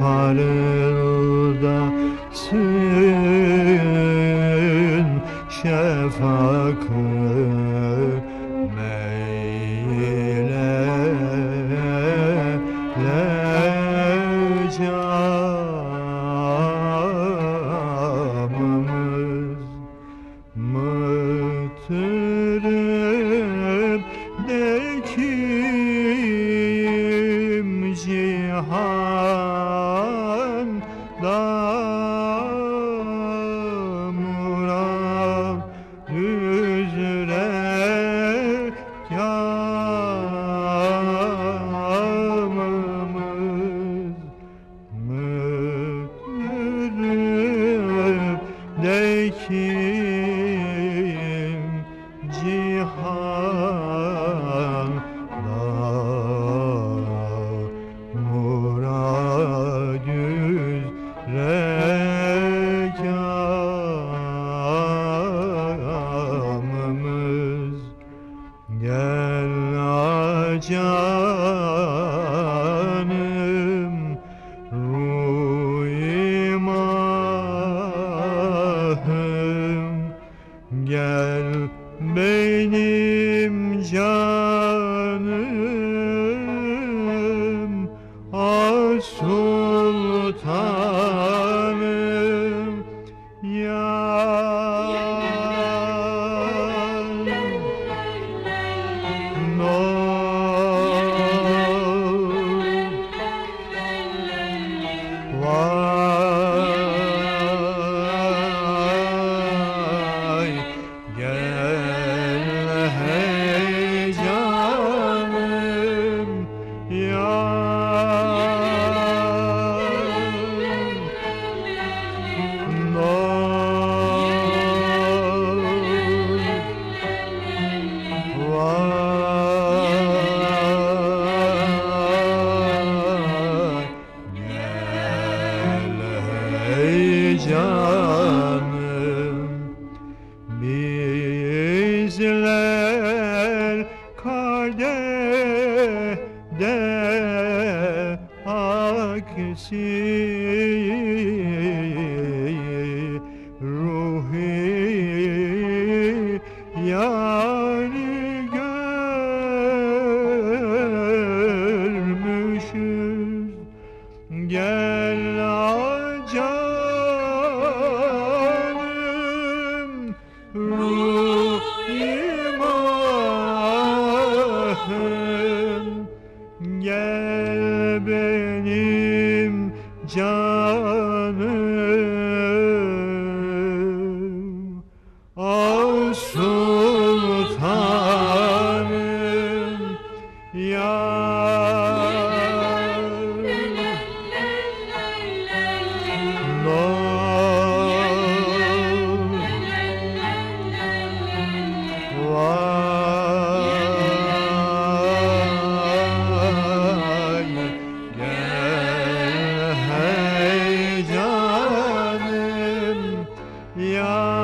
parıldasın şefakın Mıtırı canım uyumahım Gel benim canım Ah sultanım. Ya sensin ruhi yani 你呀